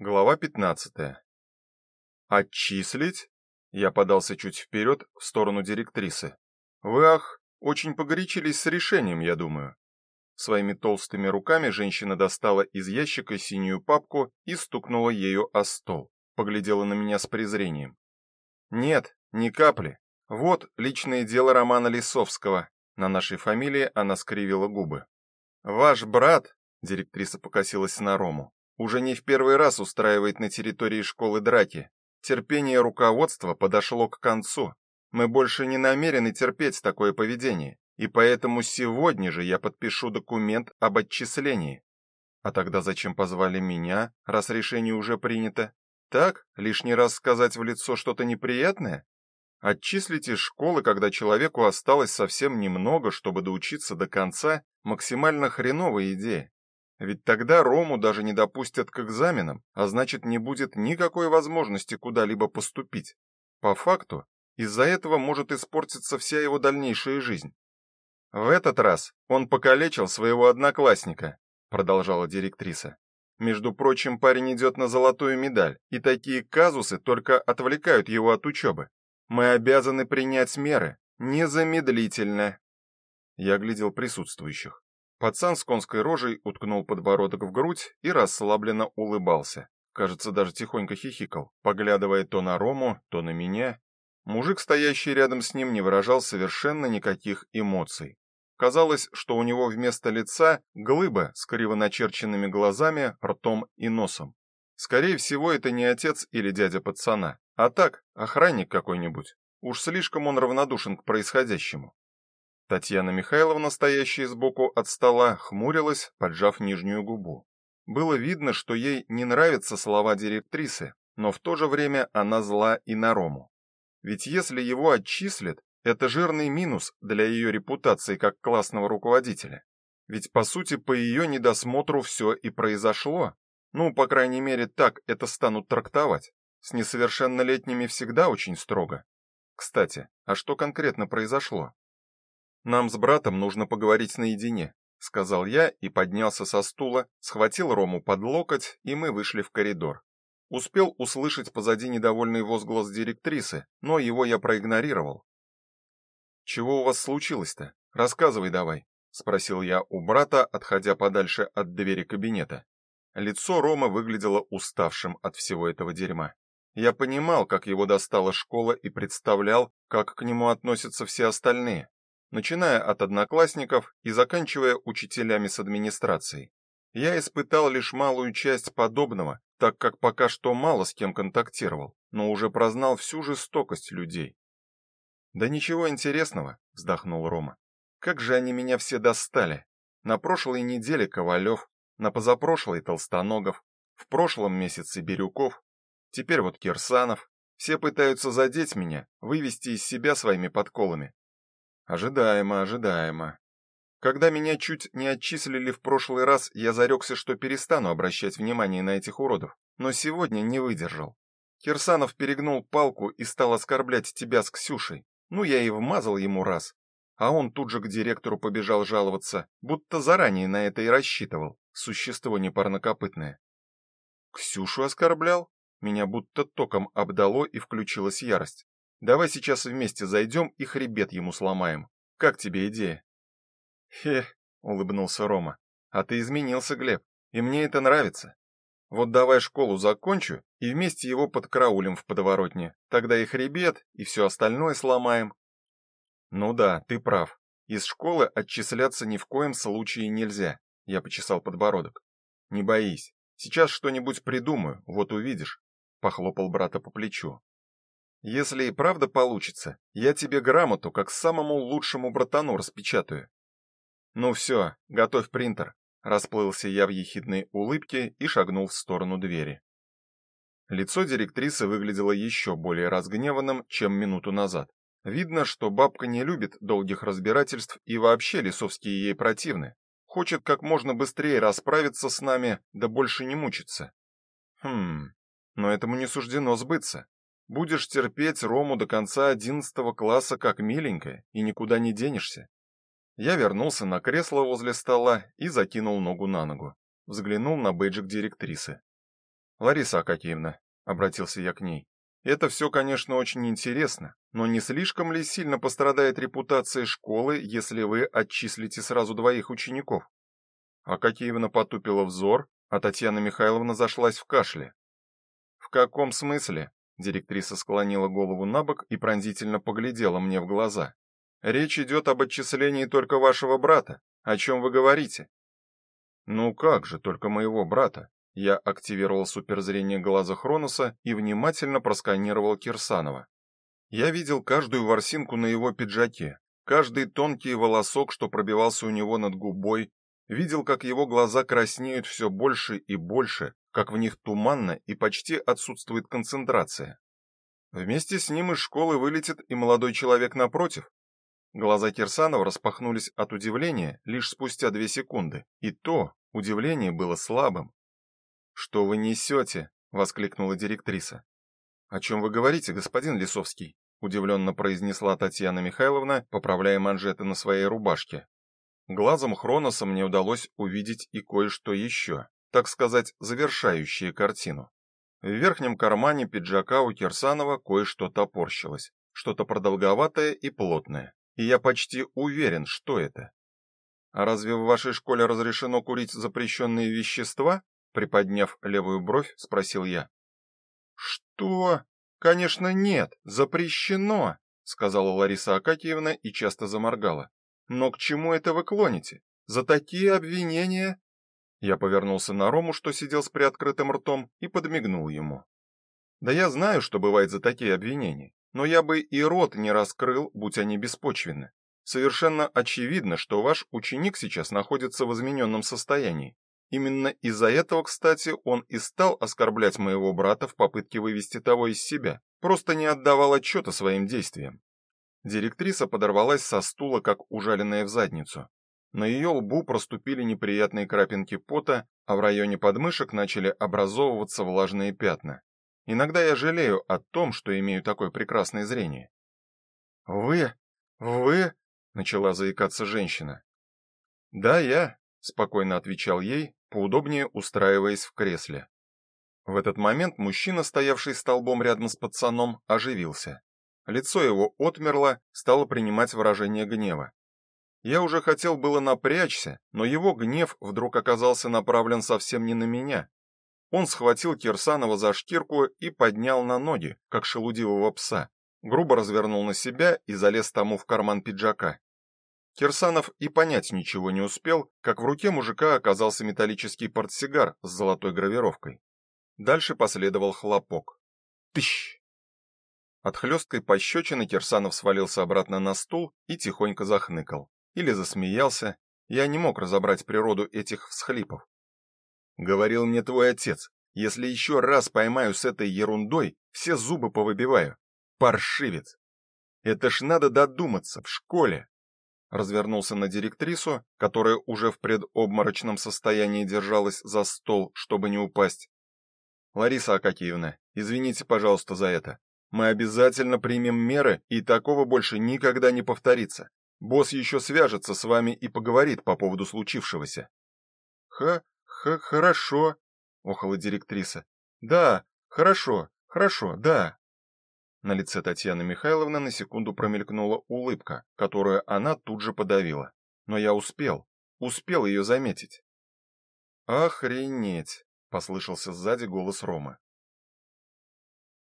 Глава 15. Отчислить? Я подался чуть вперед в сторону директрисы. Вы ах, очень погорячились с решением, я думаю. Своими толстыми руками женщина достала из ящика синюю папку и стукнула ею о стол. Поглядела на меня с презрением. Нет, ни капли. Вот личное дело Романа Лисовского. На нашей фамилии она скривила губы. Ваш брат, директриса покосилась на Рому, уже не в первый раз устраивает на территории школы драки. Терпение руководства подошло к концу. Мы больше не намерены терпеть такое поведение, и поэтому сегодня же я подпишу документ об отчислении. А тогда зачем позвали меня, раз решение уже принято? Так, лишний раз сказать в лицо что-то неприятное? Отчислить из школы, когда человеку осталось совсем немного, чтобы доучиться до конца, максимально хреновая идея. Ведь тогда Рому даже не допустят к экзаменам, а значит, не будет никакой возможности куда-либо поступить. По факту, из-за этого может испортиться вся его дальнейшая жизнь. В этот раз он покалечил своего одноклассника, продолжала директриса. Между прочим, парень идет на золотую медаль, и такие казусы только отвлекают его от учебы. Мы обязаны принять меры незамедлительно. Я глядел присутствующих. Пацан с конской рожей уткнул подбородок в грудь и расслабленно улыбался. Кажется, даже тихонько хихикал, поглядывая то на Рому, то на меня. Мужик, стоящий рядом с ним, не выражал совершенно никаких эмоций. Казалось, что у него вместо лица глыба с криво начерченными глазами, ртом и носом. Скорее всего, это не отец или дядя пацана, а так, охранник какой-нибудь. Уж слишком он равнодушен к происходящему. Татьяна Михайловна, стоящая сбоку от стола, хмурилась, поджав нижнюю губу. Было видно, что ей не нравятся слова директрисы, но в то же время она зла и на Рому. Ведь если его отчислят, это жирный минус для ее репутации как классного руководителя. Ведь по сути по ее недосмотру все и произошло. Ну, по крайней мере, так это станут трактовать. С несовершеннолетними всегда очень строго. Кстати, а что конкретно произошло? Нам с братом нужно поговорить наедине, сказал я и поднялся со стула, схватил Рому под локоть, и мы вышли в коридор. Успел услышать позади недовольный возглас директрисы, но его я проигнорировал. Чего у вас случилось-то? Рассказывай давай, спросил я у брата, отходя подальше от двери кабинета. Лицо Рома выглядело уставшим от всего этого дерьма. Я понимал, как его достала школа и представлял, как к нему относятся все остальные начиная от одноклассников и заканчивая учителями с администрацией. Я испытал лишь малую часть подобного, так как пока что мало с кем контактировал, но уже прознал всю жестокость людей. Да ничего интересного, вздохнул Рома. Как же они меня все достали. На прошлой неделе Ковалев, на позапрошлой Толстоногов, в прошлом месяце Бирюков, теперь вот Кирсанов. Все пытаются задеть меня, вывести из себя своими подколами, Ожидаемо, ожидаемо. Когда меня чуть не отчислили в прошлый раз, я зарекся, что перестану обращать внимание на этих уродов, но сегодня не выдержал. Кирсанов перегнул палку и стал оскорблять тебя с Ксюшей. Ну я и вмазал ему раз. А он тут же к директору побежал жаловаться, будто заранее на это и рассчитывал. Существо непарнокопытное. Ксюшу оскорблял? Меня будто током обдало и включилась ярость. Давай сейчас вместе зайдем и хребет ему сломаем. Как тебе идея? Хе, улыбнулся Рома. А ты изменился, Глеб, и мне это нравится. Вот давай школу закончу и вместе его подкраулим в подворотне. Тогда и хребет, и все остальное сломаем. Ну да, ты прав. Из школы отчисляться ни в коем случае нельзя. Я почесал подбородок. Не боись. Сейчас что-нибудь придумаю, вот увидишь, похлопал брата по плечу. Если и правда получится, я тебе грамоту как самому лучшему братану распечатаю. Ну все, готовь принтер. Расплылся я в ехидной улыбке и шагнул в сторону двери. Лицо директрисы выглядело еще более разгневанным, чем минуту назад. Видно, что бабка не любит долгих разбирательств и вообще Лисовские ей противны. Хочет как можно быстрее расправиться с нами, да больше не мучиться. Хм. Но этому не суждено сбыться. Будешь терпеть Рому до конца одиннадцатого класса как миленькая и никуда не денешься. Я вернулся на кресло возле стола и закинул ногу на ногу. Взглянул на бейджик директрисы. Лариса Акакиевна, обратился я к ней. Это все, конечно, очень интересно, но не слишком ли сильно пострадает репутация школы, если вы отчислите сразу двоих учеников? Акакиевна потупила взор, а Татьяна Михайловна зашлась в кашле. В каком смысле? Директриса склонила голову набок и пронзительно поглядела мне в глаза. Речь идет об отчислении только вашего брата. О чем вы говорите? Ну как же, только моего брата. Я активировал суперзрение глаза Хроноса и внимательно просканировал Кирсанова. Я видел каждую ворсинку на его пиджаке, каждый тонкий волосок, что пробивался у него над губой, видел, как его глаза краснеют все больше и больше, как в них туманно и почти отсутствует концентрация. Вместе с ним из школы вылетит и молодой человек напротив. Глаза Кирсанова распахнулись от удивления лишь спустя две секунды, и то удивление было слабым. Что вы несете?» — воскликнула директриса. О чем вы говорите, господин Лисовский? удивленно произнесла Татьяна Михайловна, поправляя манжеты на своей рубашке. Глазом Хроноса мне удалось увидеть и кое-что еще, так сказать, завершающее картину. В верхнем кармане пиджака у Кирсанова кое-что топорщилось, что-то продолговатое и плотное. И я почти уверен, что это. А разве в вашей школе разрешено курить запрещенные вещества? приподняв левую бровь, спросил я. Что? Конечно, нет, запрещено, сказала Лариса Акакиевна и часто заморгала. Но к чему это вы клоните? За такие обвинения? Я повернулся на Рому, что сидел с приоткрытым ртом, и подмигнул ему. Да я знаю, что бывает за такие обвинения, но я бы и рот не раскрыл, будь они беспочвенны. Совершенно очевидно, что ваш ученик сейчас находится в измененном состоянии, Именно из-за этого, кстати, он и стал оскорблять моего брата в попытке вывести того из себя, просто не отдавал отчета своим действиям. Директриса подорвалась со стула, как ужаленная в задницу. На ее лбу проступили неприятные крапинки пота, а в районе подмышек начали образовываться влажные пятна. Иногда я жалею о том, что имею такое прекрасное зрение. Вы, вы, начала заикаться женщина. Да, я, спокойно отвечал ей, поудобнее устраиваясь в кресле. В этот момент мужчина, стоявший столбом рядом с пацаном, оживился. Лицо его отмерло, стало принимать выражение гнева. Я уже хотел было напрячься, но его гнев вдруг оказался направлен совсем не на меня. Он схватил Кирсанова за шкирку и поднял на ноги, как шелудивого пса, грубо развернул на себя и залез тому в карман пиджака. Кирсанов и понять ничего не успел, как в руке мужика оказался металлический портсигар с золотой гравировкой. Дальше последовал хлопок. Тыщ! От хлесткой пощечины Кирсанов свалился обратно на стул и тихонько захныкал. Или засмеялся. Я не мог разобрать природу этих всхлипов. Говорил мне твой отец, если еще раз поймаю с этой ерундой, все зубы повыбиваю. Паршивец! Это ж надо додуматься в школе развернулся на директрису, которая уже в предобморочном состоянии держалась за стол, чтобы не упасть. Лариса Акакиевна, извините, пожалуйста, за это. Мы обязательно примем меры, и такого больше никогда не повторится. Босс еще свяжется с вами и поговорит по поводу случившегося. Ха, ха, хорошо, охала директриса. Да, хорошо, хорошо, да. На лице Татьяны Михайловны на секунду промелькнула улыбка, которую она тут же подавила. Но я успел, успел ее заметить. Охренеть, послышался сзади голос Ромы.